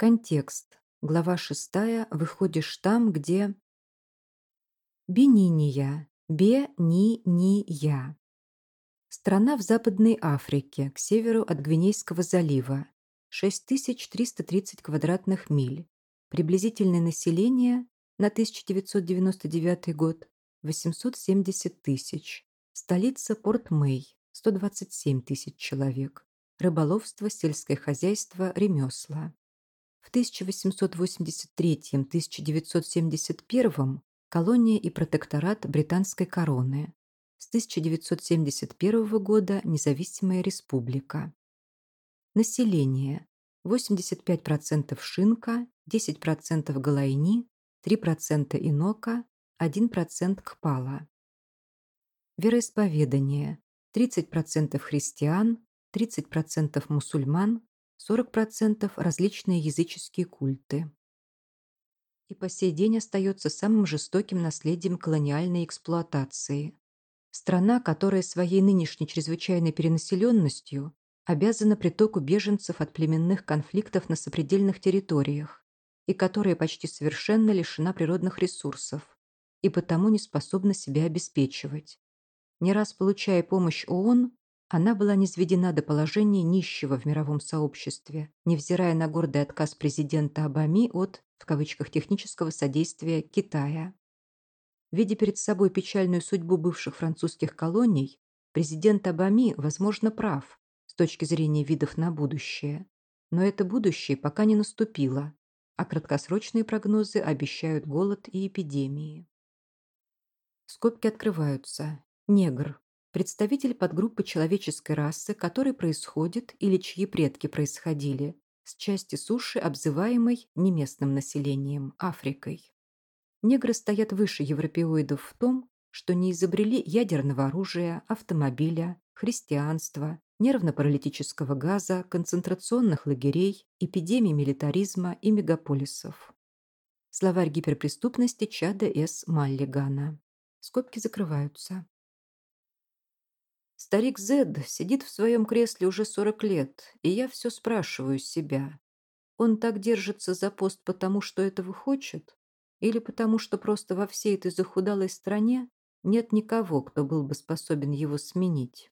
Контекст. Глава 6. Выходишь там, где... Бениния. Бе-ни-ни-я. Страна в Западной Африке, к северу от Гвинейского залива. 6330 квадратных миль. Приблизительное население на 1999 год 870 тысяч. Столица Порт-Мэй, 127 тысяч человек. Рыболовство, сельское хозяйство, ремесла. В 1883-1971 колония и протекторат британской короны. С 1971 года независимая республика. Население. 85% шинка, 10% галайни, 3% инока, 1% кпала. Вероисповедание. 30% христиан, 30% мусульман, 40% различные языческие культы. И по сей день остается самым жестоким наследием колониальной эксплуатации. Страна, которая своей нынешней чрезвычайной перенаселенностью обязана притоку беженцев от племенных конфликтов на сопредельных территориях и которая почти совершенно лишена природных ресурсов и потому не способна себя обеспечивать. Не раз получая помощь ООН, она была низведена до положения нищего в мировом сообществе, невзирая на гордый отказ президента Обами от, в кавычках, технического содействия Китая. Видя перед собой печальную судьбу бывших французских колоний, президент Обами, возможно, прав с точки зрения видов на будущее. Но это будущее пока не наступило, а краткосрочные прогнозы обещают голод и эпидемии. Скобки открываются. Негр представитель подгруппы человеческой расы, который происходит или чьи предки происходили, с части суши, обзываемой неместным населением Африкой. Негры стоят выше европеоидов в том, что не изобрели ядерного оружия, автомобиля, христианства, нервно-паралитического газа, концентрационных лагерей, эпидемий милитаризма и мегаполисов. Словарь гиперпреступности Чада С. Маллигана. Скобки закрываются. Старик Зед сидит в своем кресле уже 40 лет, и я все спрашиваю себя. Он так держится за пост потому, что этого хочет? Или потому, что просто во всей этой захудалой стране нет никого, кто был бы способен его сменить?